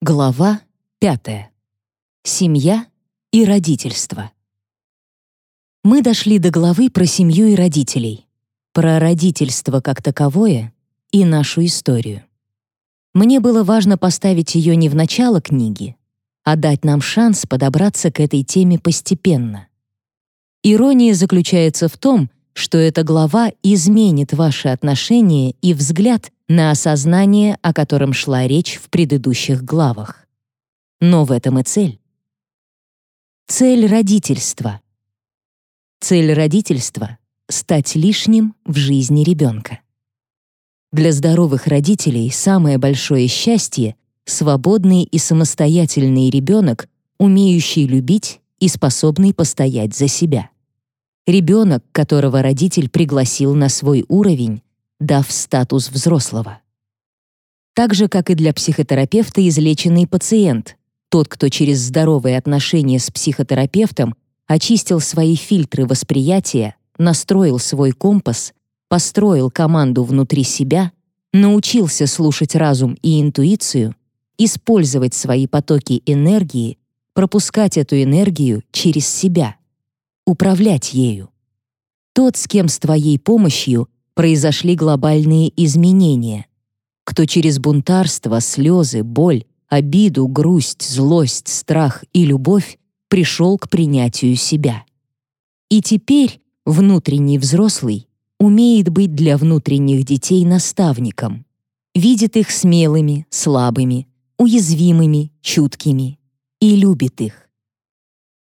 Глава 5. Семья и родительство. Мы дошли до главы про семью и родителей, про родительство как таковое и нашу историю. Мне было важно поставить ее не в начало книги, а дать нам шанс подобраться к этой теме постепенно. Ирония заключается в том, что эта глава изменит ваши отношения и взгляд на осознание, о котором шла речь в предыдущих главах. Но в этом и цель. Цель родительства. Цель родительства — стать лишним в жизни ребенка. Для здоровых родителей самое большое счастье — свободный и самостоятельный ребенок, умеющий любить и способный постоять за себя. Ребенок, которого родитель пригласил на свой уровень, дав статус взрослого. Так же, как и для психотерапевта излеченный пациент, тот, кто через здоровые отношения с психотерапевтом очистил свои фильтры восприятия, настроил свой компас, построил команду внутри себя, научился слушать разум и интуицию, использовать свои потоки энергии, пропускать эту энергию через себя, управлять ею. Тот, с кем с твоей помощью произошли глобальные изменения, кто через бунтарство, слезы, боль, обиду, грусть, злость, страх и любовь пришел к принятию себя. И теперь внутренний взрослый умеет быть для внутренних детей наставником, видит их смелыми, слабыми, уязвимыми, чуткими и любит их.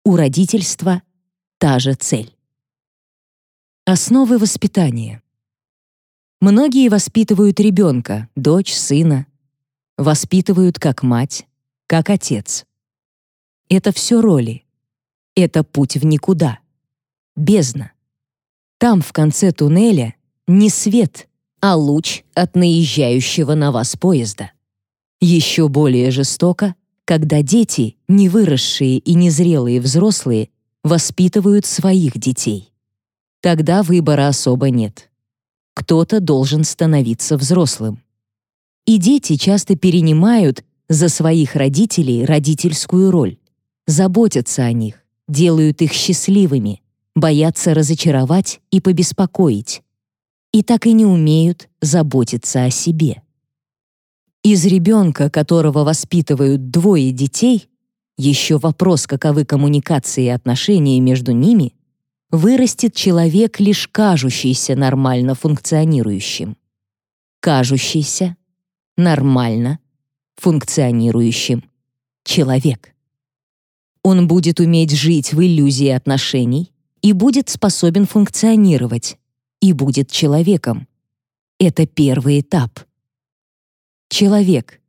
У родительства та же цель. Основы воспитания. Многие воспитывают ребенка, дочь, сына. Воспитывают как мать, как отец. Это все роли. Это путь в никуда. Бездна. Там, в конце туннеля, не свет, а луч от наезжающего на вас поезда. Еще более жестоко, когда дети, не выросшие и незрелые взрослые, воспитывают своих детей. Тогда выбора особо нет кто-то должен становиться взрослым. И дети часто перенимают за своих родителей родительскую роль, заботятся о них, делают их счастливыми, боятся разочаровать и побеспокоить. И так и не умеют заботиться о себе. Из ребенка, которого воспитывают двое детей, еще вопрос, каковы коммуникации и отношения между ними, вырастет человек, лишь кажущийся нормально функционирующим. Кажущийся, нормально функционирующим человек. Он будет уметь жить в иллюзии отношений и будет способен функционировать, и будет человеком. Это первый этап. Человек.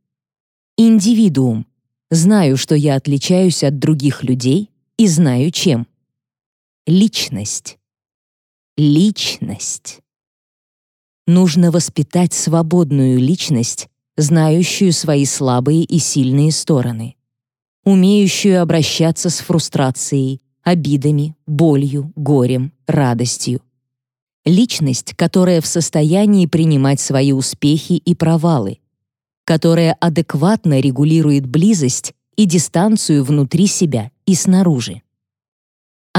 Индивидуум. Знаю, что я отличаюсь от других людей и знаю чем личность. Личность. Нужно воспитать свободную личность, знающую свои слабые и сильные стороны, умеющую обращаться с фрустрацией, обидами, болью, горем, радостью. Личность, которая в состоянии принимать свои успехи и провалы, которая адекватно регулирует близость и дистанцию внутри себя и снаружи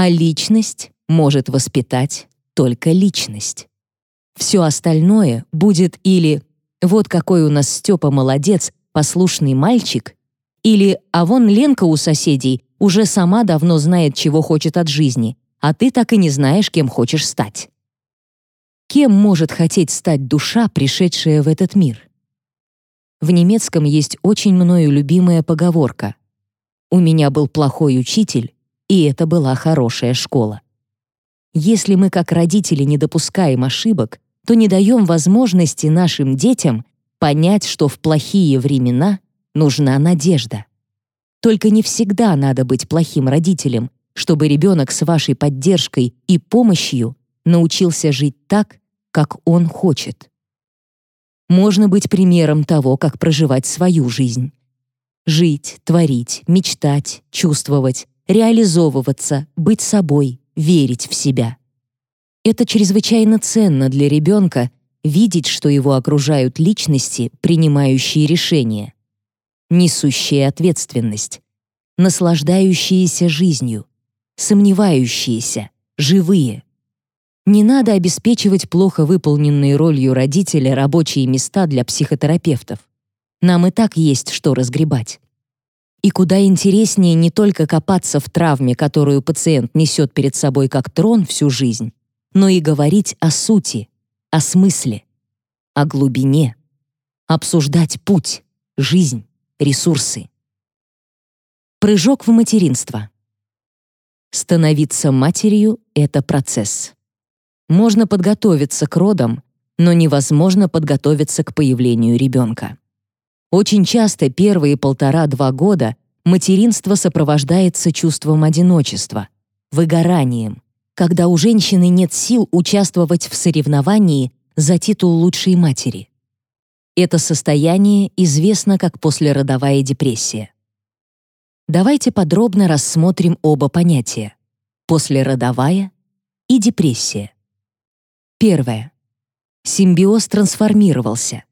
а личность может воспитать только личность. Все остальное будет или «вот какой у нас Степа молодец, послушный мальчик», или «а вон Ленка у соседей уже сама давно знает, чего хочет от жизни, а ты так и не знаешь, кем хочешь стать». Кем может хотеть стать душа, пришедшая в этот мир? В немецком есть очень мною любимая поговорка «У меня был плохой учитель, и это была хорошая школа. Если мы как родители не допускаем ошибок, то не даем возможности нашим детям понять, что в плохие времена нужна надежда. Только не всегда надо быть плохим родителем, чтобы ребенок с вашей поддержкой и помощью научился жить так, как он хочет. Можно быть примером того, как проживать свою жизнь. Жить, творить, мечтать, чувствовать, реализовываться, быть собой, верить в себя. Это чрезвычайно ценно для ребенка видеть, что его окружают личности, принимающие решения. несущие ответственность, наслаждающиеся жизнью, сомневающиеся, живые. Не надо обеспечивать плохо выполненные ролью родителя рабочие места для психотерапевтов. Нам и так есть что разгребать. И куда интереснее не только копаться в травме, которую пациент несет перед собой как трон всю жизнь, но и говорить о сути, о смысле, о глубине, обсуждать путь, жизнь, ресурсы. Прыжок в материнство. Становиться матерью — это процесс. Можно подготовиться к родам, но невозможно подготовиться к появлению ребенка. Очень часто первые полтора-два года материнство сопровождается чувством одиночества, выгоранием, когда у женщины нет сил участвовать в соревновании за титул лучшей матери. Это состояние известно как послеродовая депрессия. Давайте подробно рассмотрим оба понятия — послеродовая и депрессия. Первое. Симбиоз трансформировался.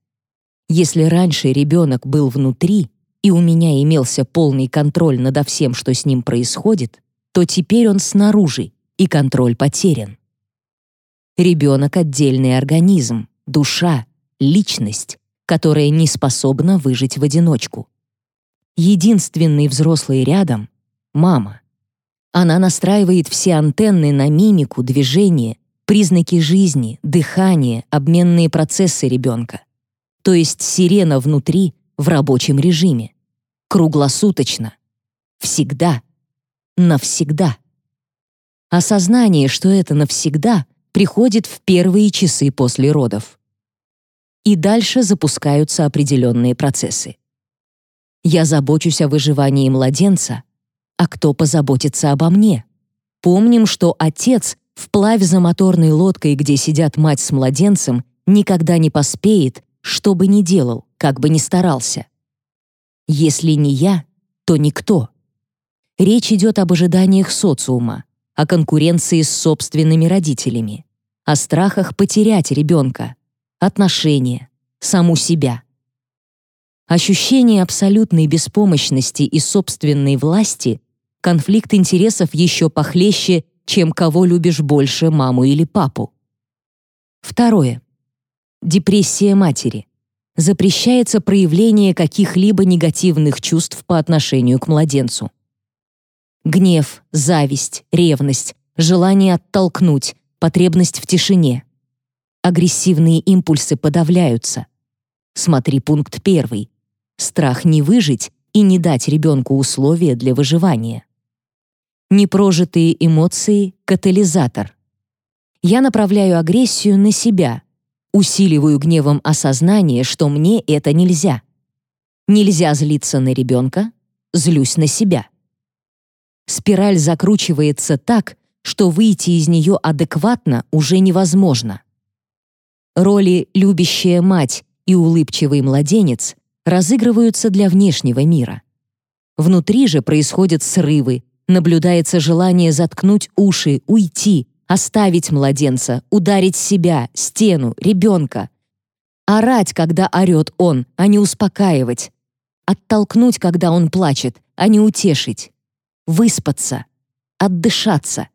Если раньше ребенок был внутри, и у меня имелся полный контроль над всем, что с ним происходит, то теперь он снаружи, и контроль потерян. Ребенок — отдельный организм, душа, личность, которая не способна выжить в одиночку. Единственный взрослый рядом — мама. Она настраивает все антенны на мимику, движение, признаки жизни, дыхание, обменные процессы ребенка. То есть сирена внутри в рабочем режиме. Круглосуточно. Всегда. Навсегда. Осознание, что это навсегда, приходит в первые часы после родов. И дальше запускаются определенные процессы. Я забочусь о выживании младенца, а кто позаботится обо мне? Помним, что отец, вплавь за моторной лодкой, где сидят мать с младенцем, никогда не поспеет, что бы ни делал, как бы ни старался. Если не я, то никто. Речь идет об ожиданиях социума, о конкуренции с собственными родителями, о страхах потерять ребенка, отношения, саму себя. Ощущение абсолютной беспомощности и собственной власти, конфликт интересов еще похлеще, чем кого любишь больше, маму или папу. Второе. Депрессия матери. Запрещается проявление каких-либо негативных чувств по отношению к младенцу. Гнев, зависть, ревность, желание оттолкнуть, потребность в тишине. Агрессивные импульсы подавляются. Смотри пункт первый страх не выжить и не дать ребенку условия для выживания. Непрожитые эмоции — катализатор. Я направляю агрессию на себя, усиливаю гневом осознание, что мне это нельзя. Нельзя злиться на ребенка, злюсь на себя. Спираль закручивается так, что выйти из нее адекватно уже невозможно. Роли «любящая мать» и «улыбчивый младенец» разыгрываются для внешнего мира. Внутри же происходят срывы, наблюдается желание заткнуть уши, уйти, оставить младенца, ударить себя, стену, ребенка. Орать, когда орет он, а не успокаивать. Оттолкнуть, когда он плачет, а не утешить. Выспаться, отдышаться,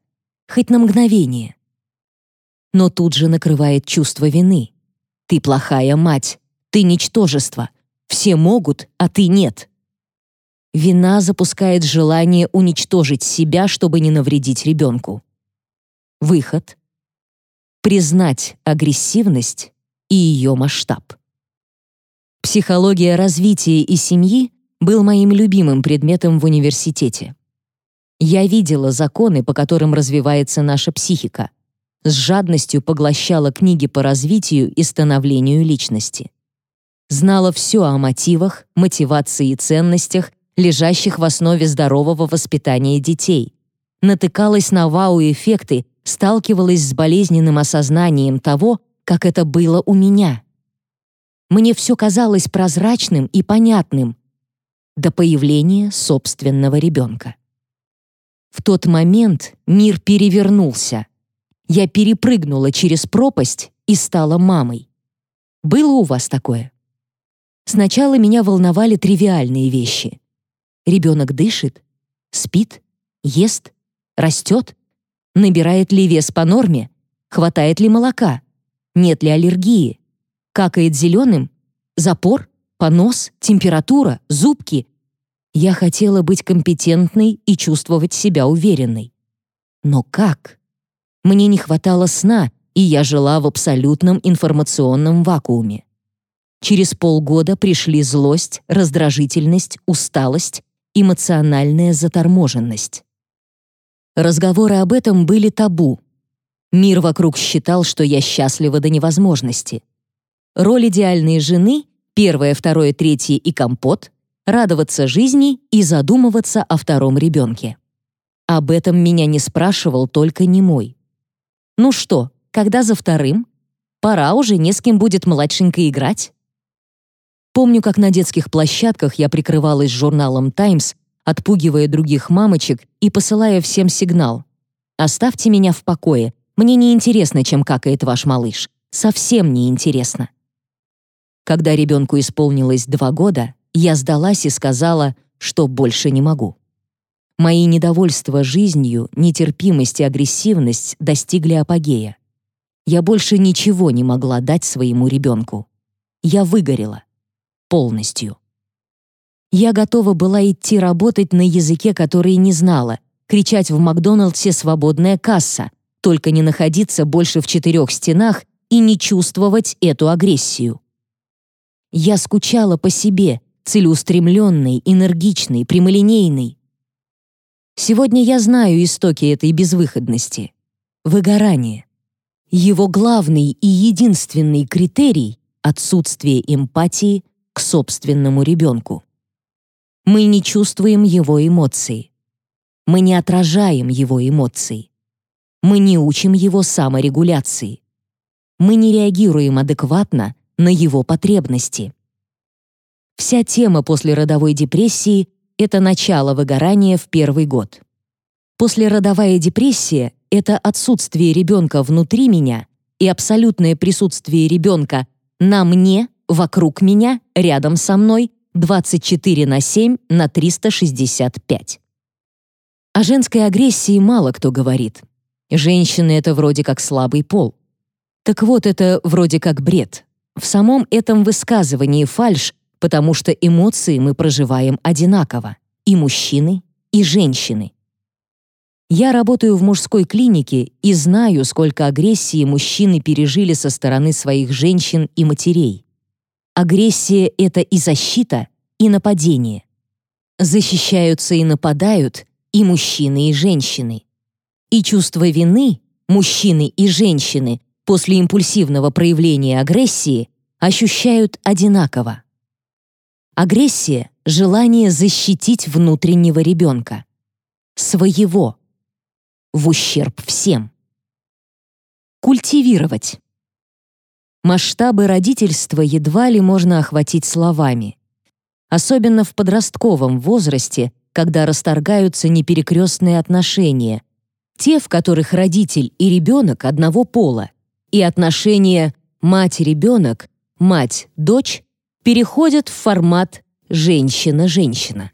хоть на мгновение. Но тут же накрывает чувство вины. Ты плохая мать, ты ничтожество, все могут, а ты нет. Вина запускает желание уничтожить себя, чтобы не навредить ребенку. Выход — признать агрессивность и ее масштаб. Психология развития и семьи был моим любимым предметом в университете. Я видела законы, по которым развивается наша психика. С жадностью поглощала книги по развитию и становлению личности знала все о мотивах, мотивации и ценностях, лежащих в основе здорового воспитания детей. Натыкалась на вау-эффекты, сталкивалась с болезненным осознанием того, как это было у меня. Мне все казалось прозрачным и понятным до появления собственного ребенка. В тот момент мир перевернулся. Я перепрыгнула через пропасть и стала мамой. Было у вас такое? Сначала меня волновали тривиальные вещи. Ребенок дышит, спит, ест, растет, набирает ли вес по норме, хватает ли молока, нет ли аллергии, какает зеленым, запор, понос, температура, зубки. Я хотела быть компетентной и чувствовать себя уверенной. Но как? Мне не хватало сна, и я жила в абсолютном информационном вакууме. Через полгода пришли злость, раздражительность, усталость, эмоциональная заторможенность. Разговоры об этом были табу. Мир вокруг считал, что я счастлива до невозможности. Роль идеальной жены — первое, второе, третье и компот — радоваться жизни и задумываться о втором ребенке. Об этом меня не спрашивал только не мой. Ну что, когда за вторым? Пора уже, не с кем будет младшенько играть. Помню, как на детских площадках я прикрывалась журналом «Таймс», отпугивая других мамочек и посылая всем сигнал. «Оставьте меня в покое. Мне не интересно, чем какает ваш малыш. Совсем не интересно». Когда ребенку исполнилось два года, я сдалась и сказала, что больше не могу. Мои недовольство жизнью, нетерпимость и агрессивность достигли апогея. Я больше ничего не могла дать своему ребенку. Я выгорела. Полностью. Я готова была идти работать на языке, который не знала, кричать в Макдоналдсе «свободная касса», только не находиться больше в четырех стенах и не чувствовать эту агрессию. Я скучала по себе, целеустремленной, энергичной, прямолинейной. Сегодня я знаю истоки этой безвыходности. Выгорание. Его главный и единственный критерий — отсутствие эмпатии к собственному ребенку. Мы не чувствуем его эмоции. Мы не отражаем его эмоции. Мы не учим его саморегуляции. Мы не реагируем адекватно на его потребности. Вся тема после родовой депрессии — это начало выгорания в первый год. Послеродовая депрессия — это отсутствие ребенка внутри меня и абсолютное присутствие ребенка на мне, вокруг меня, рядом со мной 24 на 7 на 365. О женской агрессии мало кто говорит. Женщины — это вроде как слабый пол. Так вот, это вроде как бред. В самом этом высказывании фальшь, потому что эмоции мы проживаем одинаково. И мужчины, и женщины. Я работаю в мужской клинике и знаю, сколько агрессии мужчины пережили со стороны своих женщин и матерей. Агрессия — это и защита, и нападение. Защищаются и нападают и мужчины, и женщины. И чувство вины мужчины и женщины после импульсивного проявления агрессии ощущают одинаково. Агрессия — желание защитить внутреннего ребенка. Своего. В ущерб всем. Культивировать. Масштабы родительства едва ли можно охватить словами. Особенно в подростковом возрасте, когда расторгаются неперекрестные отношения, те, в которых родитель и ребенок одного пола, и отношения мать-ребенок, мать-дочь переходят в формат женщина-женщина.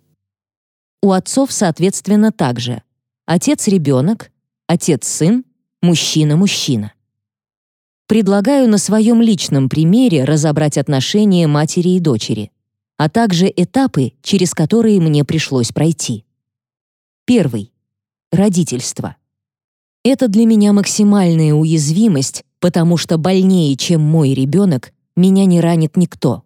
У отцов, соответственно, также отец-ребенок, отец-сын, мужчина-мужчина. Предлагаю на своем личном примере разобрать отношения матери и дочери, а также этапы, через которые мне пришлось пройти. Первый. Родительство. Это для меня максимальная уязвимость, потому что больнее, чем мой ребенок, меня не ранит никто.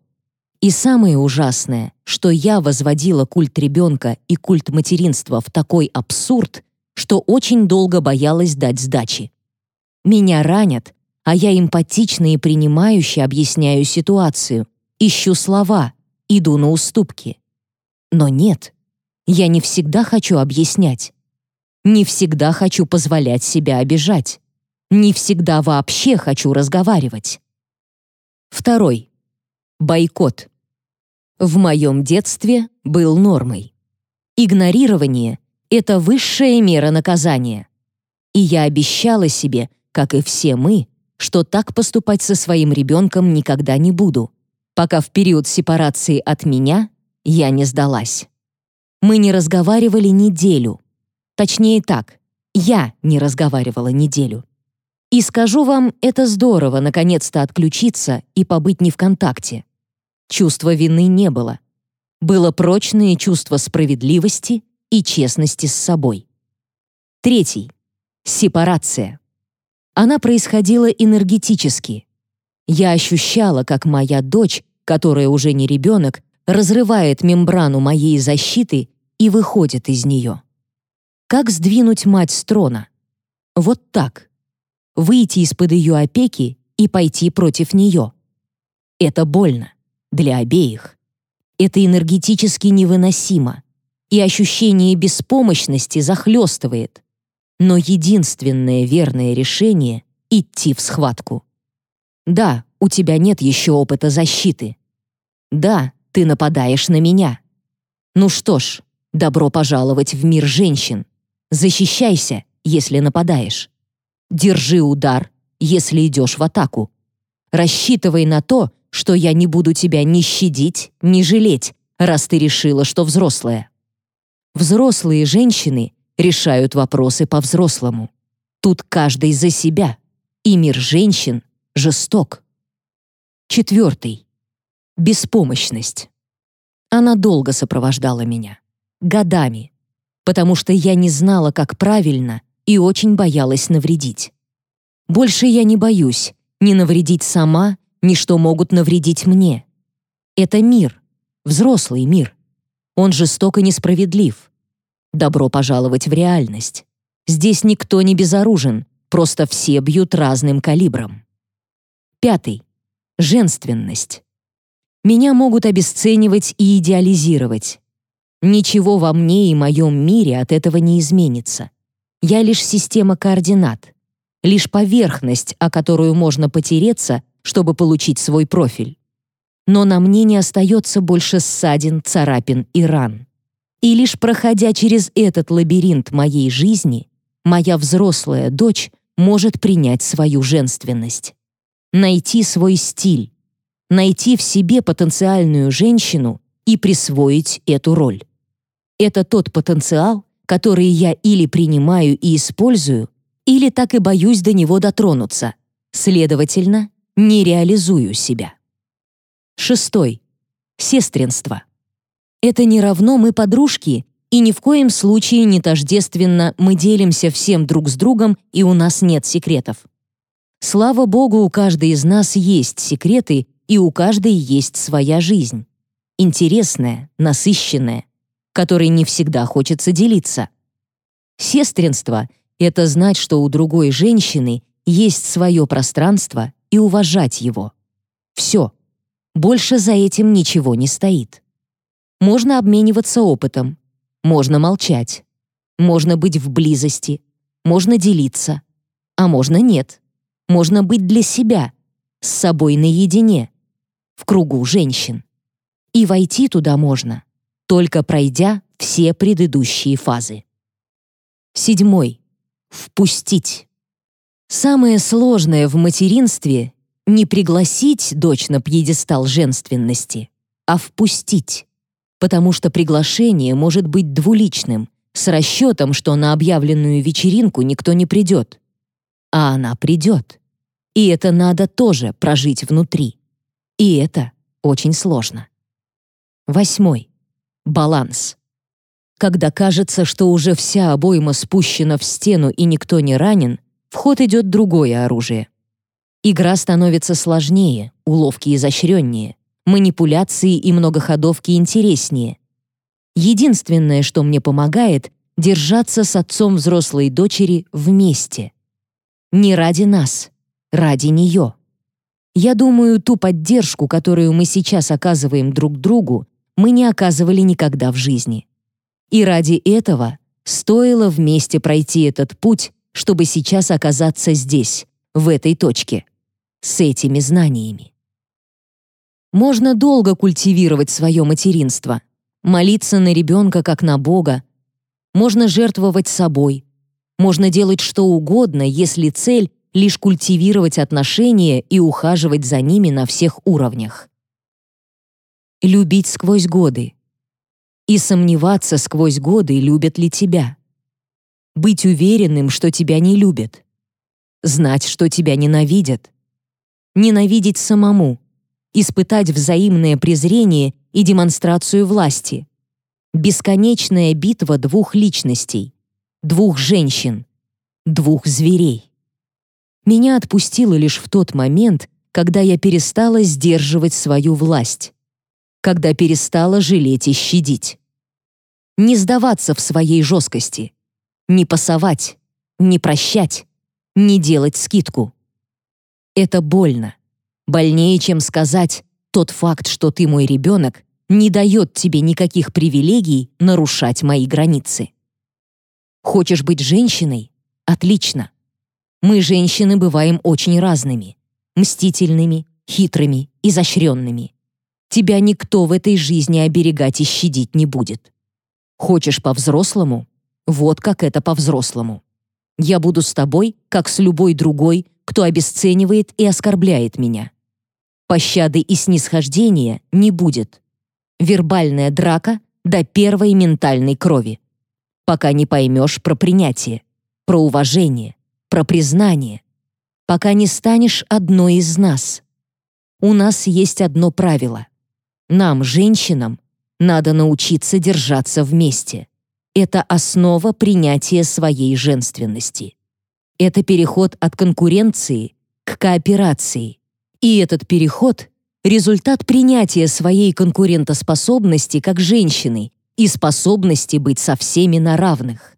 И самое ужасное, что я возводила культ ребенка и культ материнства в такой абсурд, что очень долго боялась дать сдачи. Меня ранят, а я эмпатично и принимающе объясняю ситуацию, ищу слова, иду на уступки. Но нет, я не всегда хочу объяснять. Не всегда хочу позволять себя обижать. Не всегда вообще хочу разговаривать. Второй. Бойкот. В моем детстве был нормой. Игнорирование — это высшая мера наказания. И я обещала себе, как и все мы, что так поступать со своим ребенком никогда не буду. пока в период сепарации от меня я не сдалась. Мы не разговаривали неделю. Точнее так, я не разговаривала неделю. И скажу вам, это здорово наконец-то отключиться и побыть не в контакте. Чувства вины не было. Было прочное чувство справедливости и честности с собой. Третий. Сепарация. Она происходила энергетически. Я ощущала, как моя дочь, которая уже не ребенок, разрывает мембрану моей защиты и выходит из нее. Как сдвинуть мать с трона? Вот так. Выйти из-под ее опеки и пойти против нее. Это больно. Для обеих. Это энергетически невыносимо. И ощущение беспомощности захлестывает. Но единственное верное решение — идти в схватку. Да, у тебя нет еще опыта защиты. Да, ты нападаешь на меня. Ну что ж, добро пожаловать в мир женщин. Защищайся, если нападаешь. Держи удар, если идешь в атаку. Рассчитывай на то, что я не буду тебя ни щадить, ни жалеть, раз ты решила, что взрослая. Взрослые женщины решают вопросы по-взрослому. Тут каждый за себя, и мир женщин жесток. Четвертый. Беспомощность. Она долго сопровождала меня. Годами потому что я не знала, как правильно, и очень боялась навредить. Больше я не боюсь ни навредить сама, ни что могут навредить мне. Это мир, взрослый мир. Он жесток и несправедлив. Добро пожаловать в реальность. Здесь никто не безоружен, просто все бьют разным калибром. Пятый. Женственность. Меня могут обесценивать и идеализировать. Ничего во мне и моем мире от этого не изменится. Я лишь система координат, лишь поверхность, о которую можно потереться, чтобы получить свой профиль. Но на мне не остается больше ссадин, царапин и ран. И лишь проходя через этот лабиринт моей жизни, моя взрослая дочь может принять свою женственность. Найти свой стиль, найти в себе потенциальную женщину и присвоить эту роль. Это тот потенциал, который я или принимаю и использую, или так и боюсь до него дотронуться. Следовательно, не реализую себя. Шестой. Сестринство. Это не равно мы подружки, и ни в коем случае не тождественно мы делимся всем друг с другом, и у нас нет секретов. Слава Богу, у каждой из нас есть секреты, и у каждой есть своя жизнь. Интересная, насыщенная, которой не всегда хочется делиться. Сестринство — это знать, что у другой женщины есть свое пространство и уважать его. Все. Больше за этим ничего не стоит. Можно обмениваться опытом, можно молчать, можно быть в близости, можно делиться, а можно нет. Можно быть для себя, с собой наедине, в кругу женщин. И войти туда можно, только пройдя все предыдущие фазы. Седьмой. Впустить. Самое сложное в материнстве — не пригласить дочь на пьедестал женственности, а впустить, потому что приглашение может быть двуличным, с расчетом, что на объявленную вечеринку никто не придет. А она придет. И это надо тоже прожить внутри. И это очень сложно. Восьмой. Баланс. Когда кажется, что уже вся обойма спущена в стену и никто не ранен, в ход идет другое оружие. Игра становится сложнее, уловки изощреннее, манипуляции и многоходовки интереснее. Единственное, что мне помогает — держаться с отцом взрослой дочери вместе. Не ради нас, ради нее. Я думаю, ту поддержку, которую мы сейчас оказываем друг другу, мы не оказывали никогда в жизни. И ради этого стоило вместе пройти этот путь, чтобы сейчас оказаться здесь, в этой точке, с этими знаниями. Можно долго культивировать свое материнство, молиться на ребенка как на Бога, можно жертвовать собой, можно делать что угодно, если цель — лишь культивировать отношения и ухаживать за ними на всех уровнях. любить сквозь годы. И сомневаться сквозь годы, любят ли тебя. Быть уверенным, что тебя не любят. Знать, что тебя ненавидят. Ненавидеть самому. Испытать взаимное презрение и демонстрацию власти. Бесконечная битва двух личностей, двух женщин, двух зверей. Меня отпустило лишь в тот момент, когда я перестала сдерживать свою власть, когда перестала жалеть и щадить. Не сдаваться в своей жесткости, не пасовать, не прощать, не делать скидку. Это больно. Больнее, чем сказать, тот факт, что ты мой ребенок, не дает тебе никаких привилегий нарушать мои границы. Хочешь быть женщиной? Отлично. Мы, женщины, бываем очень разными. Мстительными, хитрыми, изощренными. Тебя никто в этой жизни оберегать и щадить не будет. Хочешь по-взрослому? Вот как это по-взрослому. Я буду с тобой, как с любой другой, кто обесценивает и оскорбляет меня. Пощады и снисхождения не будет. Вербальная драка до первой ментальной крови. Пока не поймешь про принятие, про уважение, про признание, пока не станешь одной из нас. У нас есть одно правило. Нам, женщинам, надо научиться держаться вместе. Это основа принятия своей женственности. Это переход от конкуренции к кооперации. И этот переход — результат принятия своей конкурентоспособности как женщины и способности быть со всеми на равных.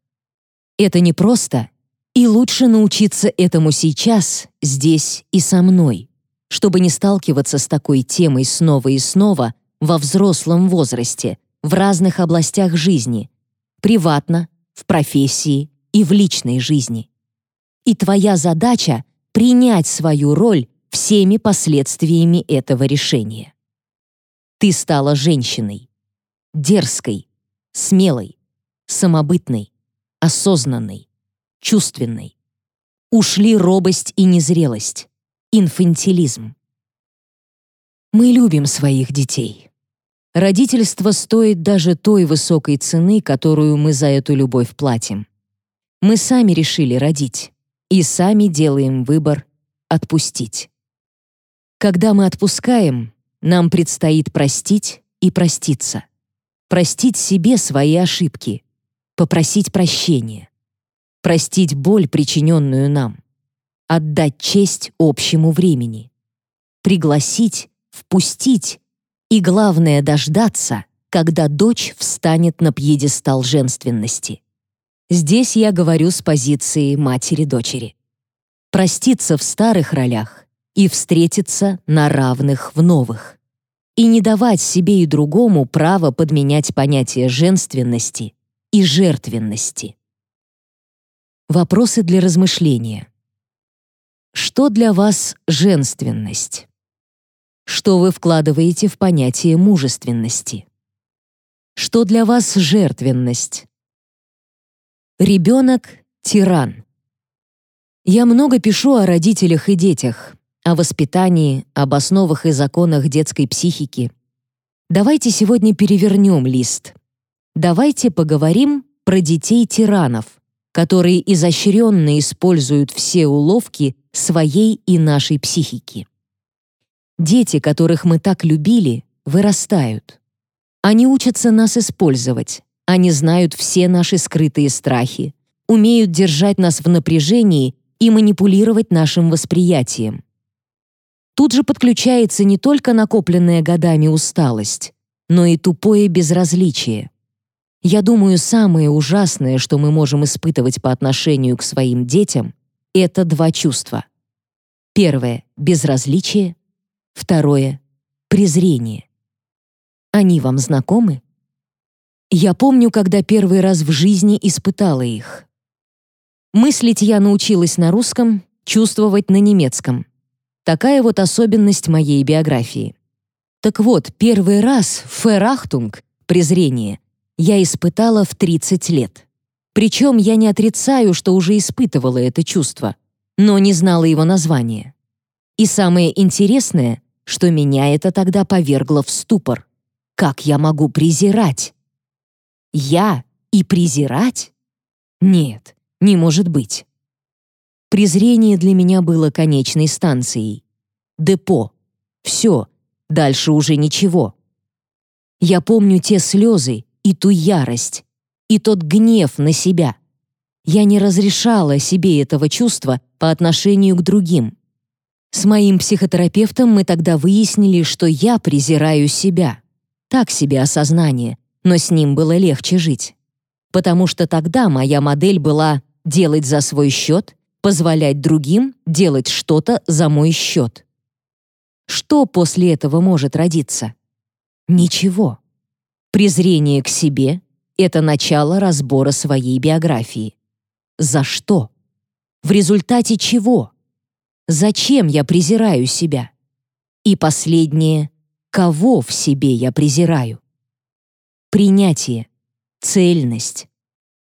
Это не просто и лучше научиться этому сейчас, здесь и со мной, чтобы не сталкиваться с такой темой снова и снова во взрослом возрасте, в разных областях жизни, приватно, в профессии и в личной жизни. И твоя задача — принять свою роль всеми последствиями этого решения. Ты стала женщиной. Дерзкой, смелой, самобытной, осознанной, чувственной. Ушли робость и незрелость, инфантилизм. Мы любим своих детей. Родительство стоит даже той высокой цены, которую мы за эту любовь платим. Мы сами решили родить и сами делаем выбор отпустить. Когда мы отпускаем, нам предстоит простить и проститься. Простить себе свои ошибки, попросить прощения простить боль, причиненную нам, отдать честь общему времени, пригласить, впустить и, главное, дождаться, когда дочь встанет на пьедестал женственности. Здесь я говорю с позиции матери-дочери. Проститься в старых ролях и встретиться на равных в новых. И не давать себе и другому право подменять понятие женственности и жертвенности. Вопросы для размышления. Что для вас женственность? Что вы вкладываете в понятие мужественности? Что для вас жертвенность? Ребенок — тиран. Я много пишу о родителях и детях, о воспитании, об основах и законах детской психики. Давайте сегодня перевернем лист. Давайте поговорим про детей-тиранов, которые изощренно используют все уловки своей и нашей психики. Дети, которых мы так любили, вырастают. Они учатся нас использовать, они знают все наши скрытые страхи, умеют держать нас в напряжении и манипулировать нашим восприятием. Тут же подключается не только накопленная годами усталость, но и тупое безразличие. Я думаю, самое ужасное, что мы можем испытывать по отношению к своим детям, это два чувства. Первое — безразличие. Второе — презрение. Они вам знакомы? Я помню, когда первый раз в жизни испытала их. Мыслить я научилась на русском, чувствовать на немецком. Такая вот особенность моей биографии. Так вот, первый раз «ферахтунг» — презрение я испытала в 30 лет. Причем я не отрицаю, что уже испытывала это чувство, но не знала его названия. И самое интересное, что меня это тогда повергло в ступор. Как я могу презирать? Я и презирать? Нет, не может быть. Презрение для меня было конечной станцией. Депо. Все, дальше уже ничего. Я помню те слезы и ту ярость, и тот гнев на себя. Я не разрешала себе этого чувства по отношению к другим. С моим психотерапевтом мы тогда выяснили, что я презираю себя. Так себе осознание, но с ним было легче жить. Потому что тогда моя модель была делать за свой счет, позволять другим делать что-то за мой счет. Что после этого может родиться? Ничего. Презрение к себе — это начало разбора своей биографии. За что? В результате чего? Зачем я презираю себя? И последнее — кого в себе я презираю? Принятие, цельность,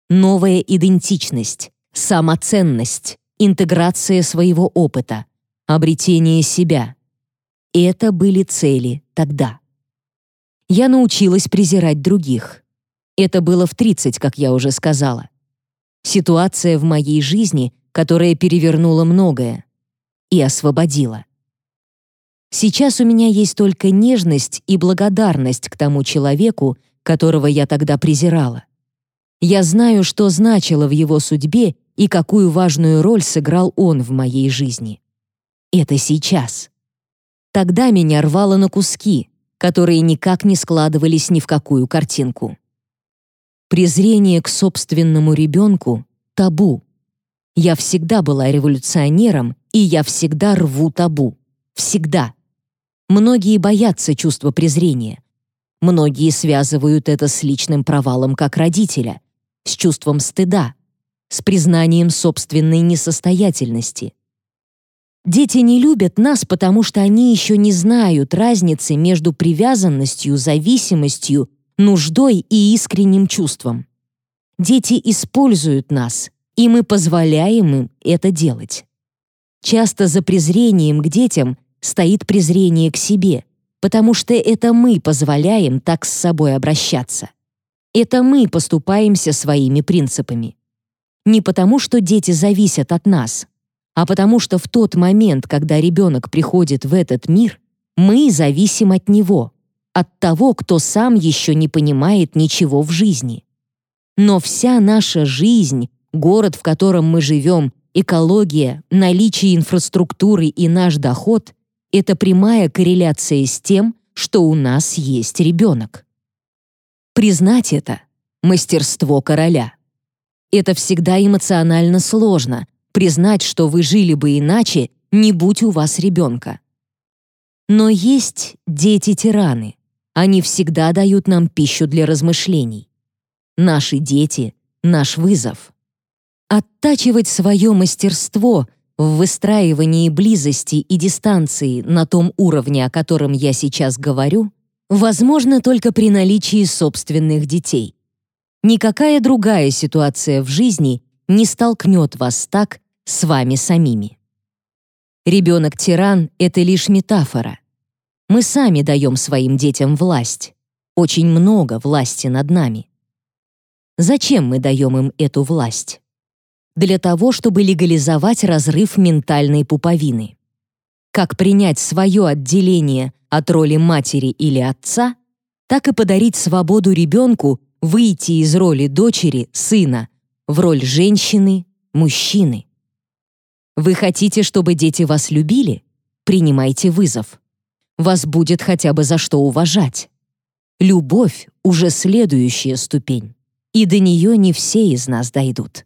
новая идентичность, самоценность, интеграция своего опыта, обретение себя. Это были цели тогда. Я научилась презирать других. Это было в 30, как я уже сказала. Ситуация в моей жизни, которая перевернула многое и освободила. Сейчас у меня есть только нежность и благодарность к тому человеку, которого я тогда презирала. Я знаю, что значило в его судьбе и какую важную роль сыграл он в моей жизни. Это сейчас. Тогда меня рвало на куски, которые никак не складывались ни в какую картинку. Презрение к собственному ребенку — табу. Я всегда была революционером, и я всегда рву табу. Всегда. Многие боятся чувства презрения. Многие связывают это с личным провалом как родителя, с чувством стыда, с признанием собственной несостоятельности. Дети не любят нас, потому что они еще не знают разницы между привязанностью, зависимостью нуждой и искренним чувством. Дети используют нас, и мы позволяем им это делать. Часто за презрением к детям стоит презрение к себе, потому что это мы позволяем так с собой обращаться. Это мы поступаемся своими принципами. Не потому, что дети зависят от нас, а потому что в тот момент, когда ребенок приходит в этот мир, мы зависим от него от того, кто сам еще не понимает ничего в жизни. Но вся наша жизнь, город, в котором мы живем, экология, наличие инфраструктуры и наш доход — это прямая корреляция с тем, что у нас есть ребенок. Признать это — мастерство короля. Это всегда эмоционально сложно — признать, что вы жили бы иначе, не будь у вас ребенка. Но есть дети-тираны — они всегда дают нам пищу для размышлений. Наши дети — наш вызов. Оттачивать свое мастерство в выстраивании близости и дистанции на том уровне, о котором я сейчас говорю, возможно только при наличии собственных детей. Никакая другая ситуация в жизни не столкнет вас так с вами самими. Ребенок-тиран — это лишь метафора. Мы сами даем своим детям власть. Очень много власти над нами. Зачем мы даем им эту власть? Для того, чтобы легализовать разрыв ментальной пуповины. Как принять свое отделение от роли матери или отца, так и подарить свободу ребенку выйти из роли дочери, сына, в роль женщины, мужчины. Вы хотите, чтобы дети вас любили? Принимайте вызов вас будет хотя бы за что уважать. Любовь — уже следующая ступень, и до нее не все из нас дойдут.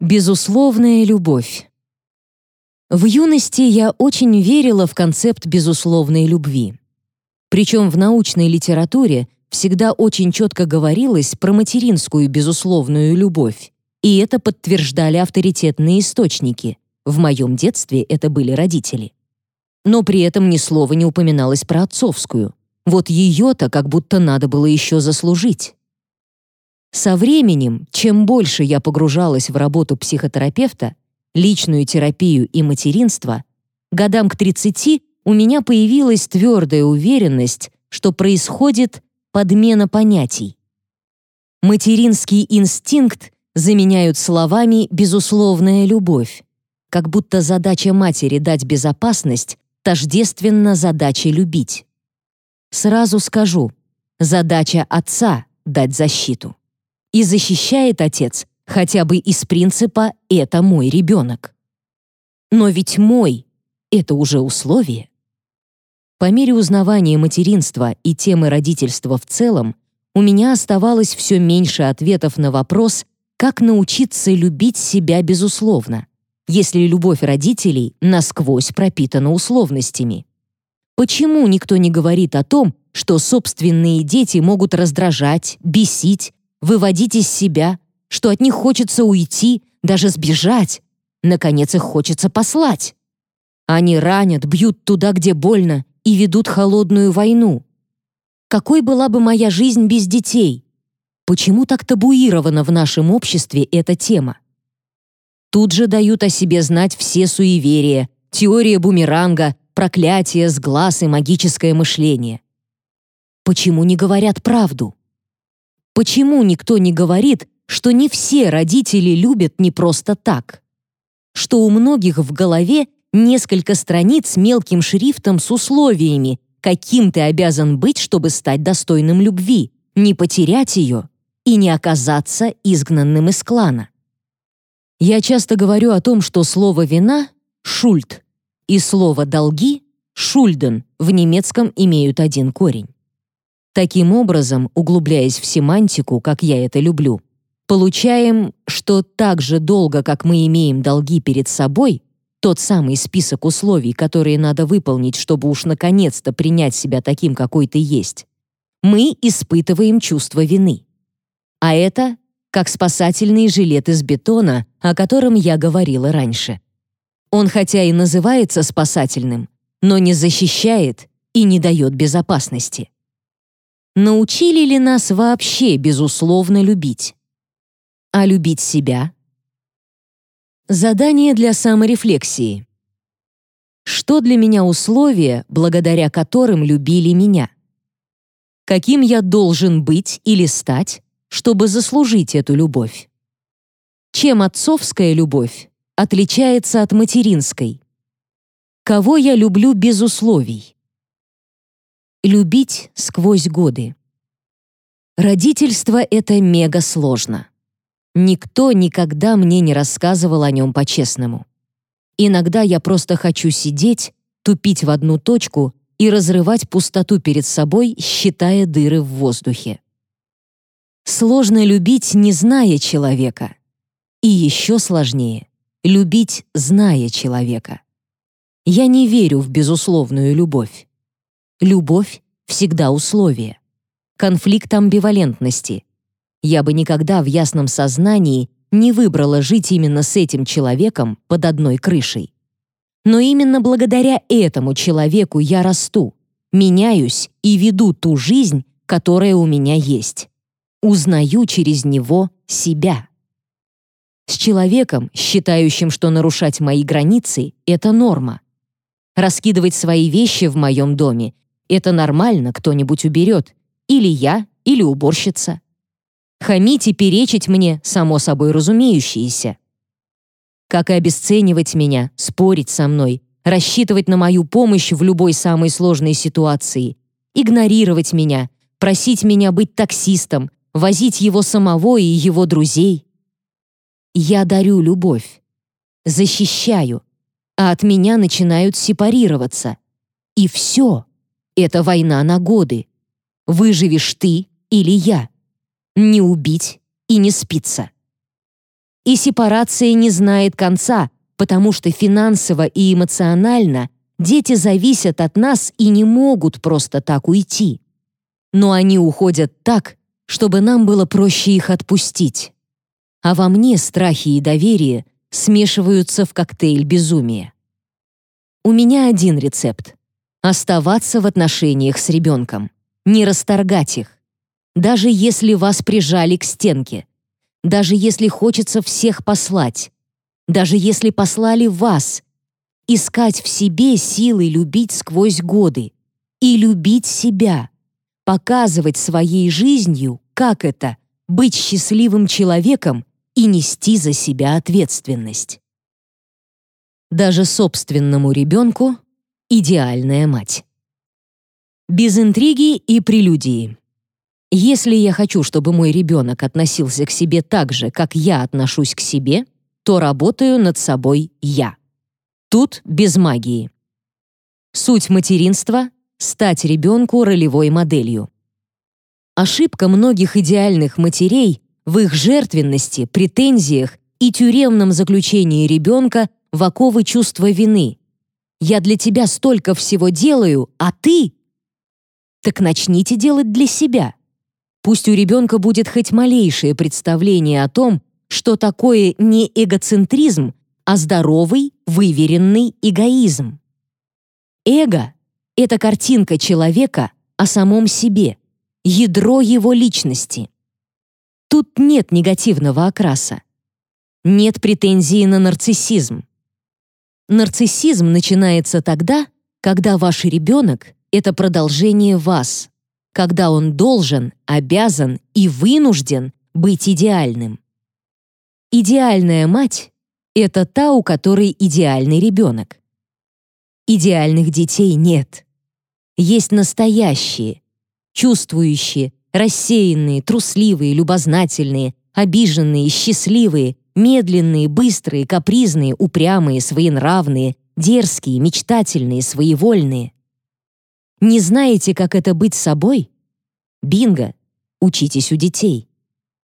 Безусловная любовь. В юности я очень верила в концепт безусловной любви. Причем в научной литературе всегда очень четко говорилось про материнскую безусловную любовь, и это подтверждали авторитетные источники. В моем детстве это были родители но при этом ни слова не упоминалось про отцовскую. Вот ее-то как будто надо было еще заслужить. Со временем, чем больше я погружалась в работу психотерапевта, личную терапию и материнство, годам к 30 у меня появилась твердая уверенность, что происходит подмена понятий. Материнский инстинкт заменяют словами «безусловная любовь», как будто задача матери дать безопасность тождественна задаче любить. Сразу скажу, задача отца — дать защиту. И защищает отец хотя бы из принципа «это мой ребенок». Но ведь мой — это уже условие. По мере узнавания материнства и темы родительства в целом, у меня оставалось все меньше ответов на вопрос, как научиться любить себя безусловно, если любовь родителей насквозь пропитана условностями. Почему никто не говорит о том, что собственные дети могут раздражать, бесить, выводить из себя, что от них хочется уйти, даже сбежать, наконец их хочется послать? Они ранят, бьют туда, где больно, и ведут холодную войну. Какой была бы моя жизнь без детей? Почему так табуирована в нашем обществе эта тема? Тут же дают о себе знать все суеверия, теория бумеранга, проклятие, сглаз и магическое мышление. Почему не говорят правду? Почему никто не говорит, что не все родители любят не просто так? Что у многих в голове несколько страниц мелким шрифтом с условиями, каким ты обязан быть, чтобы стать достойным любви, не потерять ее и не оказаться изгнанным из клана. Я часто говорю о том, что слово «вина» — «шульд» и слово «долги» — «шульден» в немецком имеют один корень. Таким образом, углубляясь в семантику, как я это люблю, получаем, что так же долго, как мы имеем долги перед собой, тот самый список условий, которые надо выполнить, чтобы уж наконец-то принять себя таким, какой ты есть, мы испытываем чувство вины. А это как спасательный жилет из бетона, о котором я говорила раньше. Он хотя и называется спасательным, но не защищает и не дает безопасности. Научили ли нас вообще безусловно любить? А любить себя Задание для саморефлексии. Что для меня условия, благодаря которым любили меня? Каким я должен быть или стать, чтобы заслужить эту любовь? Чем отцовская любовь отличается от материнской? Кого я люблю без условий? Любить сквозь годы. Родительство — это мега сложно. Никто никогда мне не рассказывал о нем по-честному. Иногда я просто хочу сидеть, тупить в одну точку и разрывать пустоту перед собой, считая дыры в воздухе. Сложно любить, не зная человека. И еще сложнее — любить, зная человека. Я не верю в безусловную любовь. Любовь — всегда условие. Конфликт амбивалентности, я бы никогда в ясном сознании не выбрала жить именно с этим человеком под одной крышей. Но именно благодаря этому человеку я расту, меняюсь и веду ту жизнь, которая у меня есть. Узнаю через него себя. С человеком, считающим, что нарушать мои границы — это норма. Раскидывать свои вещи в моем доме — это нормально, кто-нибудь уберет. Или я, или уборщица. Хамить и перечить мне, само собой разумеющееся. Как и обесценивать меня, спорить со мной, рассчитывать на мою помощь в любой самой сложной ситуации, игнорировать меня, просить меня быть таксистом, возить его самого и его друзей. Я дарю любовь, защищаю, а от меня начинают сепарироваться. И все. Это война на годы. Выживешь ты или я не убить и не спиться. И сепарация не знает конца, потому что финансово и эмоционально дети зависят от нас и не могут просто так уйти. Но они уходят так, чтобы нам было проще их отпустить. А во мне страхи и доверие смешиваются в коктейль безумия. У меня один рецепт — оставаться в отношениях с ребенком, не расторгать их, даже если вас прижали к стенке, даже если хочется всех послать, даже если послали вас, искать в себе силы любить сквозь годы и любить себя, показывать своей жизнью, как это — быть счастливым человеком и нести за себя ответственность. Даже собственному ребенку — идеальная мать. Без интриги и прелюдии. Если я хочу, чтобы мой ребенок относился к себе так же, как я отношусь к себе, то работаю над собой я. Тут без магии. Суть материнства — стать ребенку ролевой моделью. Ошибка многих идеальных матерей в их жертвенности, претензиях и тюремном заключении ребенка в оковы чувства вины. «Я для тебя столько всего делаю, а ты...» Так начните делать для себя. Пусть у ребенка будет хоть малейшее представление о том, что такое не эгоцентризм, а здоровый, выверенный эгоизм. Эго — это картинка человека о самом себе, ядро его личности. Тут нет негативного окраса. Нет претензии на нарциссизм. Нарциссизм начинается тогда, когда ваш ребенок — это продолжение вас, когда он должен, обязан и вынужден быть идеальным. Идеальная мать — это та, у которой идеальный ребенок. Идеальных детей нет. Есть настоящие, чувствующие, рассеянные, трусливые, любознательные, обиженные, счастливые, медленные, быстрые, капризные, упрямые, своенравные, дерзкие, мечтательные, своевольные. Не знаете, как это быть собой? Бинго! Учитесь у детей.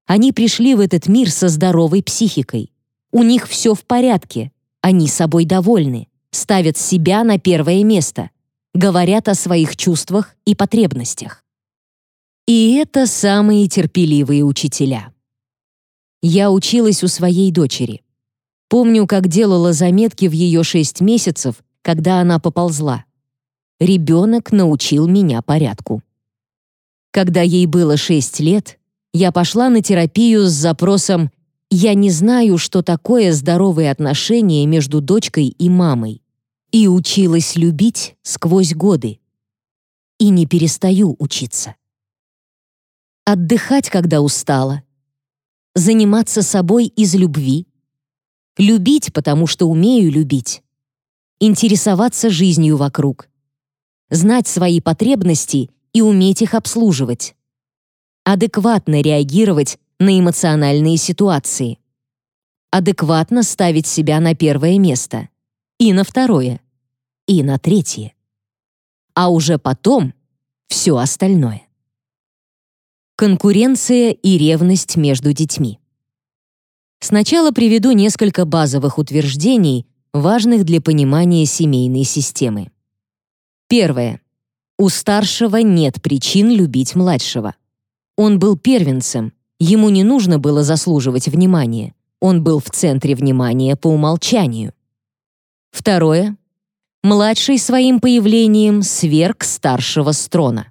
Они пришли в этот мир со здоровой психикой. У них все в порядке. Они собой довольны, ставят себя на первое место, говорят о своих чувствах и потребностях. И это самые терпеливые учителя. Я училась у своей дочери. Помню, как делала заметки в ее шесть месяцев, когда она поползла ребенок научил меня порядку. Когда ей было 6 лет, я пошла на терапию с запросом «Я не знаю, что такое здоровые отношения между дочкой и мамой» и училась любить сквозь годы. И не перестаю учиться. Отдыхать, когда устала. Заниматься собой из любви. Любить, потому что умею любить. Интересоваться жизнью вокруг знать свои потребности и уметь их обслуживать. Адекватно реагировать на эмоциональные ситуации. Адекватно ставить себя на первое место. И на второе. И на третье. А уже потом все остальное. Конкуренция и ревность между детьми. Сначала приведу несколько базовых утверждений, важных для понимания семейной системы. Первое. У старшего нет причин любить младшего. Он был первенцем, ему не нужно было заслуживать внимания. Он был в центре внимания по умолчанию. Второе. Младший своим появлением сверг старшего с трона.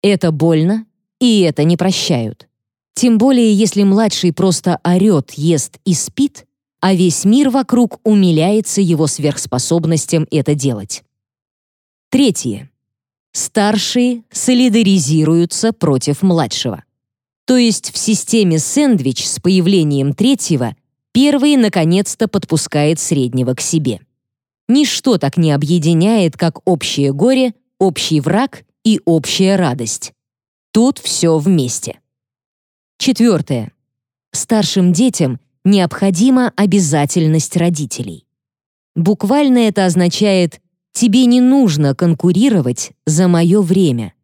Это больно, и это не прощают. Тем более, если младший просто орет, ест и спит, а весь мир вокруг умиляется его сверхспособностям это делать. Третье. Старшие солидаризируются против младшего. То есть в системе сэндвич с появлением третьего первый наконец-то подпускает среднего к себе. Ничто так не объединяет, как общее горе, общий враг и общая радость. Тут все вместе. Четвертое. Старшим детям необходима обязательность родителей. Буквально это означает Тебе не нужно конкурировать за мое время.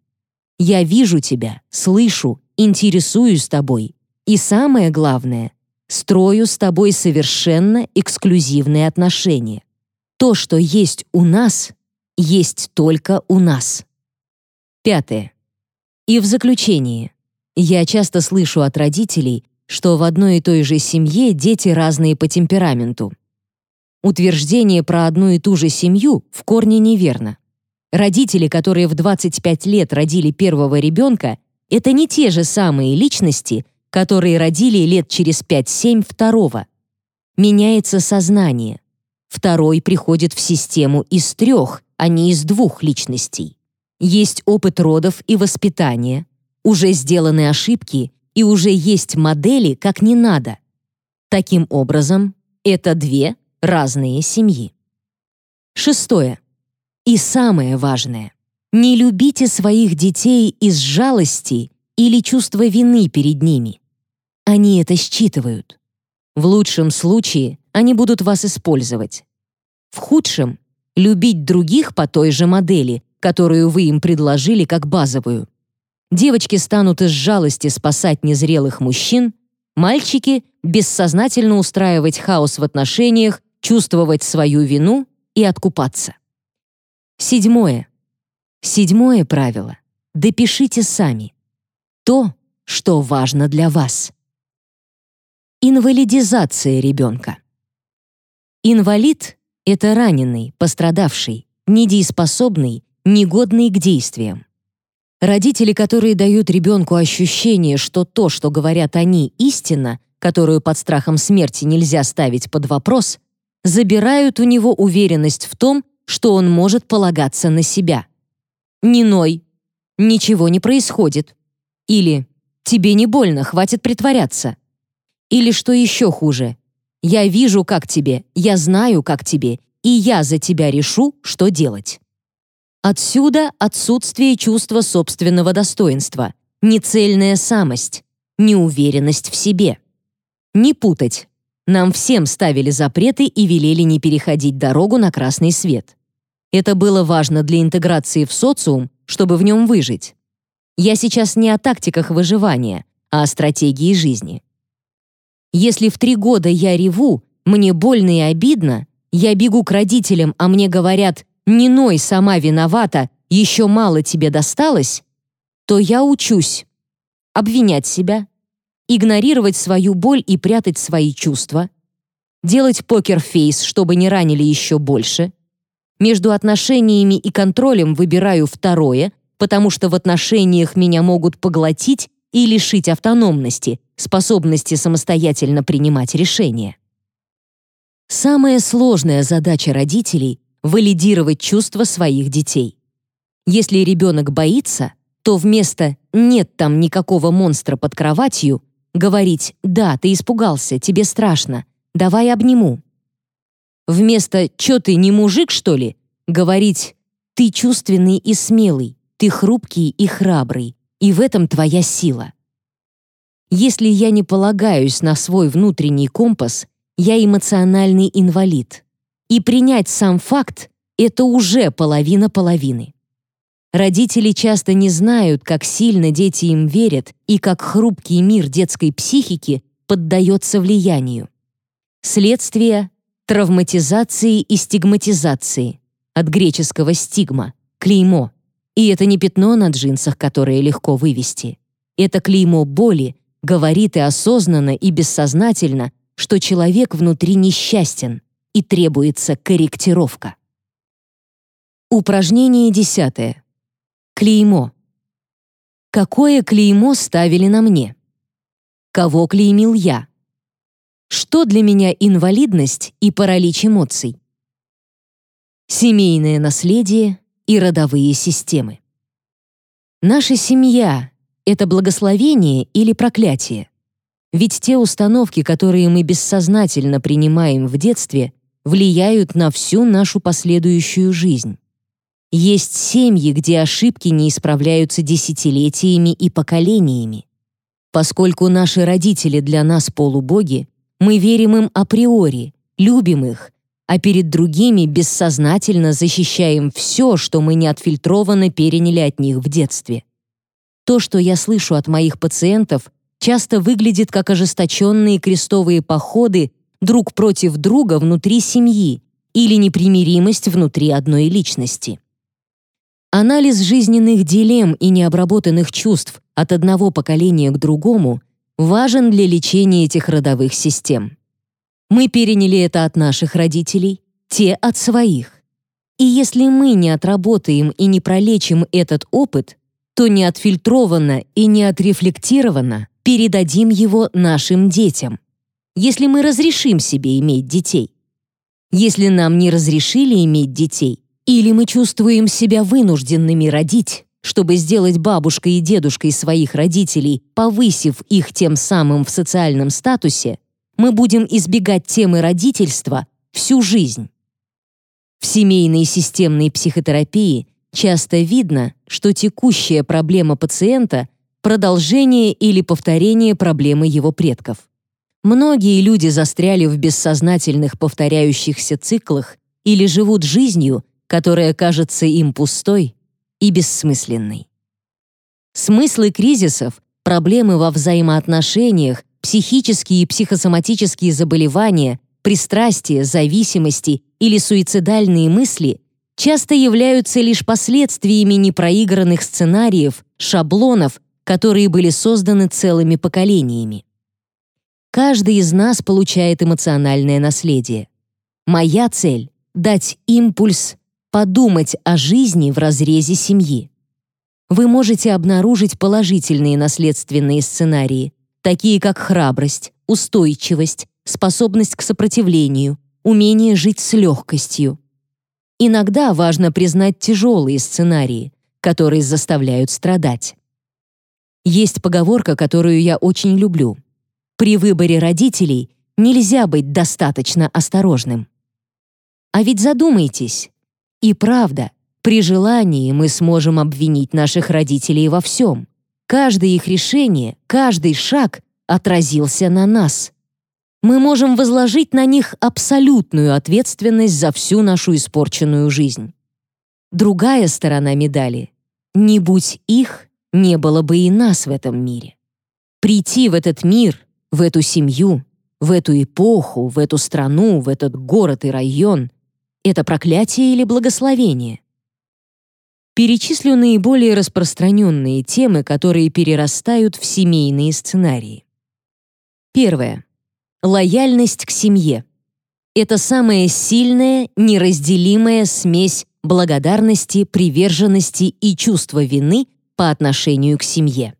Я вижу тебя, слышу, интересуюсь тобой. И самое главное, строю с тобой совершенно эксклюзивные отношения. То, что есть у нас, есть только у нас. Пятое. И в заключение. Я часто слышу от родителей, что в одной и той же семье дети разные по темпераменту. Утверждение про одну и ту же семью в корне неверно. Родители, которые в 25 лет родили первого ребенка, это не те же самые личности, которые родили лет через 5-7 второго. Меняется сознание. Второй приходит в систему из трех, а не из двух личностей. есть опыт родов и воспитания, уже сделаны ошибки и уже есть модели, как не надо. Таким образом, это две разные семьи. Шестое. И самое важное. Не любите своих детей из жалости или чувства вины перед ними. Они это считывают. В лучшем случае они будут вас использовать. В худшем — любить других по той же модели, которую вы им предложили как базовую. Девочки станут из жалости спасать незрелых мужчин, мальчики — бессознательно устраивать хаос в отношениях, чувствовать свою вину и откупаться. Седьмое. Седьмое правило. Допишите сами. То, что важно для вас. Инвалидизация ребенка. Инвалид — это раненый, пострадавший, недееспособный, негодный к действиям. Родители, которые дают ребенку ощущение, что то, что говорят они, истина, которую под страхом смерти нельзя ставить под вопрос, забирают у него уверенность в том, что он может полагаться на себя. «Не ной», «Ничего не происходит» или «Тебе не больно, хватит притворяться» или, что еще хуже, «Я вижу, как тебе, я знаю, как тебе, и я за тебя решу, что делать». Отсюда отсутствие чувства собственного достоинства, нецельная самость, неуверенность в себе. Не путать. Нам всем ставили запреты и велели не переходить дорогу на красный свет. Это было важно для интеграции в социум, чтобы в нем выжить. Я сейчас не о тактиках выживания, а о стратегии жизни. Если в три года я реву, мне больно и обидно, я бегу к родителям, а мне говорят «не ной, сама виновата, еще мало тебе досталось», то я учусь обвинять себя, игнорировать свою боль и прятать свои чувства, делать покер-фейс, чтобы не ранили еще больше. Между отношениями и контролем выбираю второе, потому что в отношениях меня могут поглотить и лишить автономности, способности самостоятельно принимать решения. Самая сложная задача родителей — валидировать чувства своих детей. Если ребенок боится, то вместо «нет там никакого монстра под кроватью» говорить «да, ты испугался, тебе страшно, давай обниму». Вместо «чё ты не мужик, что ли?» говорить «ты чувственный и смелый, ты хрупкий и храбрый, и в этом твоя сила». Если я не полагаюсь на свой внутренний компас, я эмоциональный инвалид. И принять сам факт — это уже половина половины. Родители часто не знают, как сильно дети им верят и как хрупкий мир детской психики поддается влиянию. Следствие — травматизации и стигматизации, от греческого «стигма» — клеймо. И это не пятно на джинсах, которое легко вывести. Это клеймо боли, говорит и осознанно, и бессознательно, что человек внутри несчастен и требуется корректировка. Упражнение десятое. Клеймо. Какое клеймо ставили на мне? Кого клеймил я? Что для меня инвалидность и паралич эмоций? Семейное наследие и родовые системы. Наша семья это благословение или проклятие? Ведь те установки, которые мы бессознательно принимаем в детстве, влияют на всю нашу последующую жизнь. Есть семьи, где ошибки не исправляются десятилетиями и поколениями. Поскольку наши родители для нас полубоги, мы верим им априори, любим их, а перед другими бессознательно защищаем все, что мы неотфильтрованно переняли от них в детстве. То, что я слышу от моих пациентов, часто выглядит как ожесточенные крестовые походы друг против друга внутри семьи или непримиримость внутри одной личности. Анализ жизненных дилемм и необработанных чувств от одного поколения к другому важен для лечения этих родовых систем. Мы переняли это от наших родителей, те от своих. И если мы не отработаем и не пролечим этот опыт, то не отфильтрованно и не отрефлектированно передадим его нашим детям, если мы разрешим себе иметь детей. Если нам не разрешили иметь детей, Или мы чувствуем себя вынужденными родить, чтобы сделать бабушкой и дедушкой своих родителей, повысив их тем самым в социальном статусе, мы будем избегать темы родительства всю жизнь. В семейной системной психотерапии часто видно, что текущая проблема пациента – продолжение или повторение проблемы его предков. Многие люди застряли в бессознательных повторяющихся циклах или живут жизнью, которая кажется им пустой и бессмысленной. Смыслы кризисов, проблемы во взаимоотношениях, психические и психосоматические заболевания, пристрастия, зависимости или суицидальные мысли часто являются лишь последствиями непроигранных сценариев, шаблонов, которые были созданы целыми поколениями. Каждый из нас получает эмоциональное наследие. Моя цель — дать импульс подумать о жизни в разрезе семьи. Вы можете обнаружить положительные наследственные сценарии, такие как храбрость, устойчивость, способность к сопротивлению, умение жить с легкостью. Иногда важно признать тяжелые сценарии, которые заставляют страдать. Есть поговорка, которую я очень люблю — при выборе родителей нельзя быть достаточно осторожным. А ведь задумайтесь, и правда, при желании мы сможем обвинить наших родителей во всем. Каждое их решение, каждый шаг отразился на нас. Мы можем возложить на них абсолютную ответственность за всю нашу испорченную жизнь. Другая сторона медали — не будь их, не было бы и нас в этом мире. Прийти в этот мир в эту семью, в эту эпоху, в эту страну, в этот город и район — это проклятие или благословение? Перечислю наиболее распространенные темы, которые перерастают в семейные сценарии. Первое. Лояльность к семье. Это самая сильная, неразделимая смесь благодарности, приверженности и чувства вины по отношению к семье.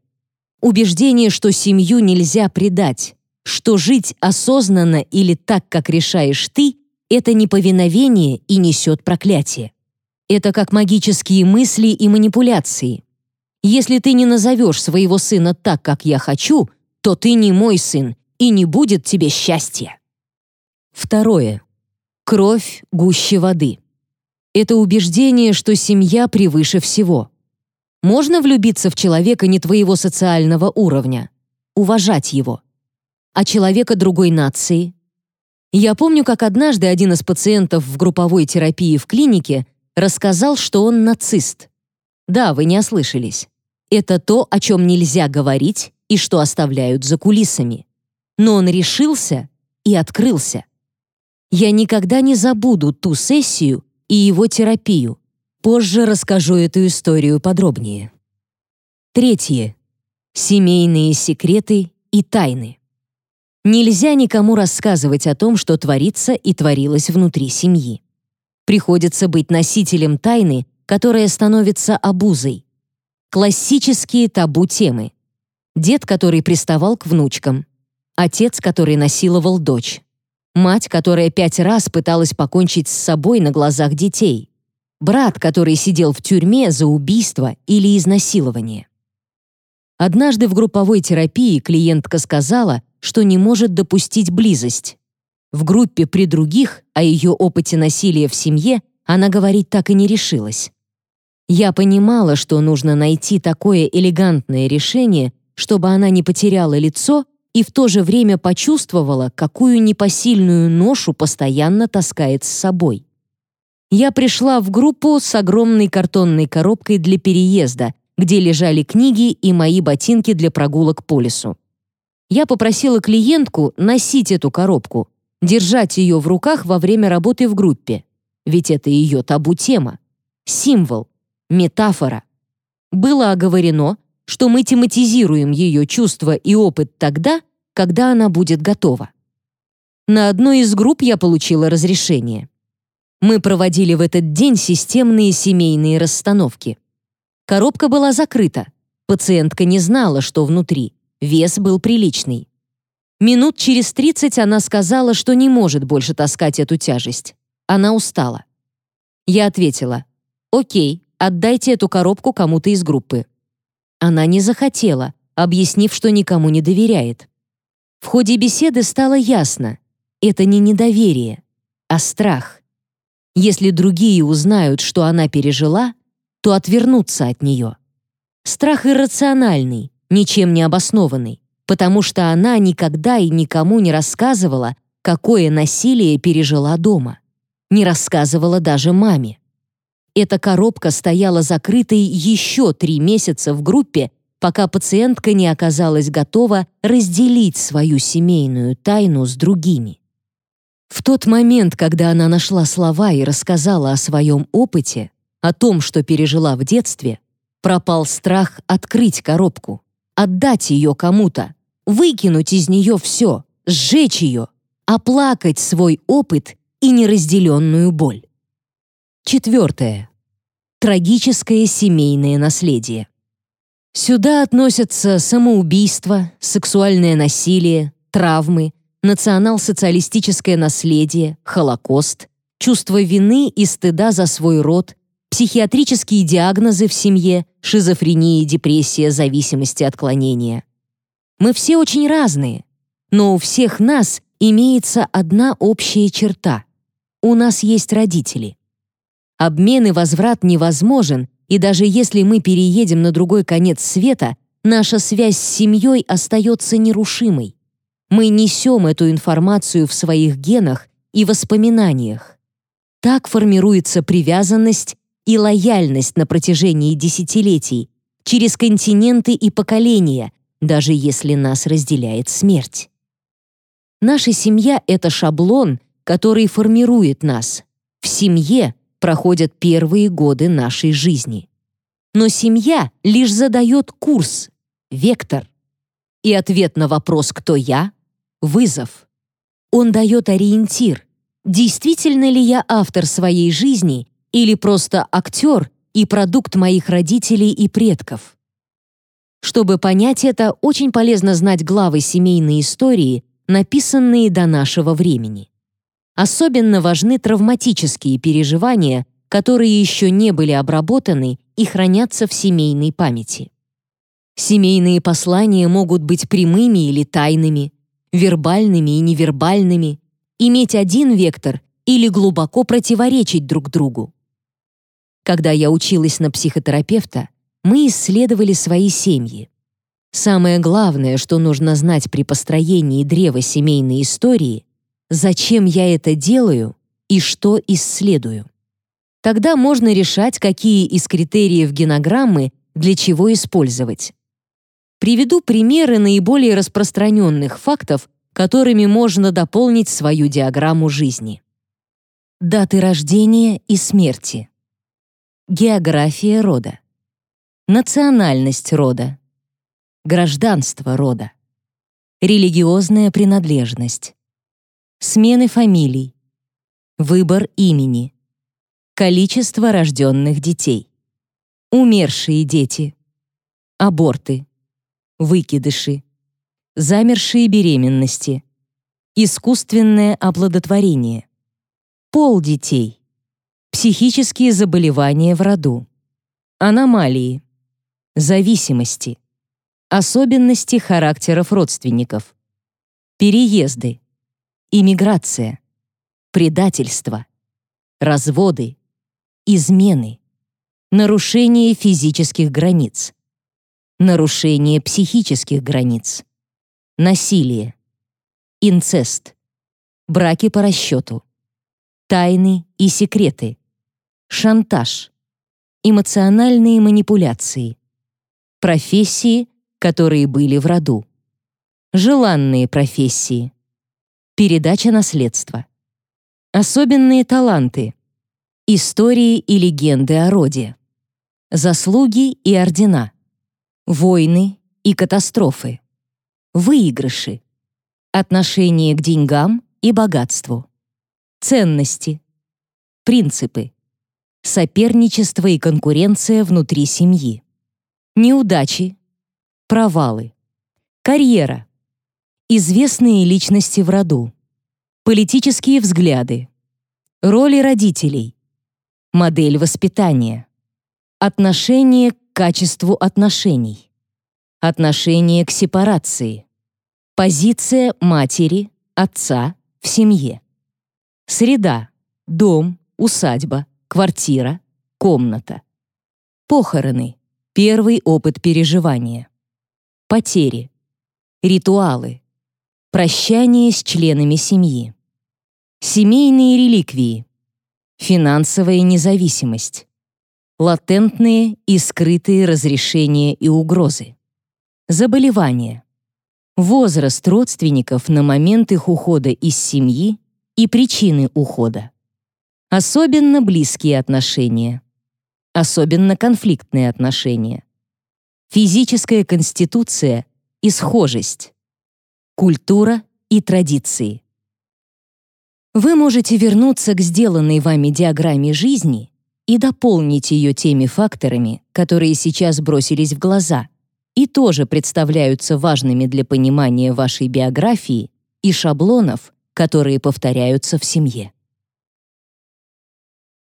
Убеждение, что семью нельзя предать, что жить осознанно или так, как решаешь ты, это неповиновение и несет проклятие. Это как магические мысли и манипуляции. Если ты не назовешь своего сына так, как я хочу, то ты не мой сын, и не будет тебе счастья. Второе. Кровь гуще воды. Это убеждение, что семья превыше всего. Можно влюбиться в человека не твоего социального уровня, уважать его. А человека другой нации? Я помню, как однажды один из пациентов в групповой терапии в клинике рассказал, что он нацист. Да, вы не ослышались. Это то, о чем нельзя говорить и что оставляют за кулисами. Но он решился и открылся. Я никогда не забуду ту сессию и его терапию. Позже расскажу эту историю подробнее. Третье. Семейные секреты и тайны. Нельзя никому рассказывать о том, что творится и творилось внутри семьи. Приходится быть носителем тайны, которая становится обузой. Классические табу-темы. Дед, который приставал к внучкам. Отец, который насиловал дочь. Мать, которая пять раз пыталась покончить с собой на глазах детей брат, который сидел в тюрьме за убийство или изнасилование. Однажды в групповой терапии клиентка сказала, что не может допустить близость. В группе при других о ее опыте насилия в семье она говорить так и не решилась. Я понимала, что нужно найти такое элегантное решение, чтобы она не потеряла лицо и в то же время почувствовала, какую непосильную ношу постоянно таскает с собой я пришла в группу с огромной картонной коробкой для переезда, где лежали книги и мои ботинки для прогулок по лесу. Я попросила клиентку носить эту коробку, держать ее в руках во время работы в группе. Ведь это ее табу-тема. Символ, метафора. Было оговорено, что мы тематизируем ее чувства и опыт тогда, когда она будет готова. На одной из групп я получила разрешение. Мы проводили в этот день системные семейные расстановки. Коробка была закрыта. Пациентка не знала, что внутри. Вес был приличный. Минут через 30 она сказала, что не может больше таскать эту тяжесть. Она устала. Я ответила, «Окей, отдайте эту коробку кому-то из группы». Она не захотела, объяснив, что никому не доверяет. В ходе беседы стало ясно, это не недоверие, а страх. Если другие узнают, что она пережила, то отвернутся от нее. Страх иррациональный, ничем не обоснованный, потому что она никогда и никому не рассказывала, какое насилие пережила дома. Не рассказывала даже маме. Эта коробка стояла закрытой еще три месяца в группе, пока пациентка не оказалась готова разделить свою семейную тайну с другими. В тот момент, когда она нашла слова и рассказала о своем опыте, о том, что пережила в детстве, пропал страх открыть коробку, отдать ее кому-то, выкинуть из нее все, сжечь ее, оплакать свой опыт и неразделенную боль. Четвертое. Трагическое семейное наследие. Сюда относятся самоубийство, сексуальное насилие, травмы, национал-социалистическое наследие, Холокост, чувство вины и стыда за свой род, психиатрические диагнозы в семье, шизофрения, депрессия, зависимости, отклонения. Мы все очень разные, но у всех нас имеется одна общая черта. У нас есть родители. Обмен и возврат невозможен, и даже если мы переедем на другой конец света, наша связь с семьей остается нерушимой. Мы несем эту информацию в своих генах и воспоминаниях. Так формируется привязанность и лояльность на протяжении десятилетий, через континенты и поколения, даже если нас разделяет смерть. Наша семья — это шаблон, который формирует нас. В семье проходят первые годы нашей жизни. Но семья лишь задает курс, вектор. И ответ на вопрос «Кто я?» вызов. Он дает ориентир. Действительно ли я автор своей жизни или просто актер и продукт моих родителей и предков? Чтобы понять это, очень полезно знать главы семейной истории, написанные до нашего времени. Особенно важны травматические переживания, которые еще не были обработаны и хранятся в семейной памяти. Семейные послания могут быть прямыми или тайными, вербальными и невербальными, иметь один вектор или глубоко противоречить друг другу. Когда я училась на психотерапевта, мы исследовали свои семьи. Самое главное, что нужно знать при построении древа семейной истории, зачем я это делаю и что исследую. Тогда можно решать, какие из критериев генограммы для чего использовать. Приведу примеры наиболее распространенных фактов, которыми можно дополнить свою диаграмму жизни. Даты рождения и смерти. География рода. Национальность рода. Гражданство рода. Религиозная принадлежность. Смены фамилий. Выбор имени. Количество рожденных детей. Умершие дети. Аборты выкидыши, замершие беременности, искусственное оплодотворение, пол детей, психические заболевания в роду, аномалии, зависимости, особенности характеров родственников, переезды, иммиграция, предательство, разводы, измены, нарушение физических границ, нарушение психических границ, насилие, инцест, браки по расчету, тайны и секреты, шантаж, эмоциональные манипуляции, профессии, которые были в роду, желанные профессии, передача наследства, особенные таланты, истории и легенды о роде, заслуги и ордена, войны и катастрофы, выигрыши, отношение к деньгам и богатству, ценности, принципы, соперничество и конкуренция внутри семьи, неудачи, провалы, карьера, известные личности в роду, политические взгляды, роли родителей, модель воспитания, отношение к качеству отношений, отношение к сепарации, позиция матери, отца в семье, среда, дом, усадьба, квартира, комната, похороны, первый опыт переживания, потери, ритуалы, прощание с членами семьи, семейные реликвии, финансовая независимость, латентные и скрытые разрешения и угрозы, заболевания, возраст родственников на момент их ухода из семьи и причины ухода, особенно близкие отношения, особенно конфликтные отношения, физическая конституция и схожесть, культура и традиции. Вы можете вернуться к сделанной вами диаграмме жизни и дополнить ее теми факторами, которые сейчас бросились в глаза и тоже представляются важными для понимания вашей биографии и шаблонов, которые повторяются в семье.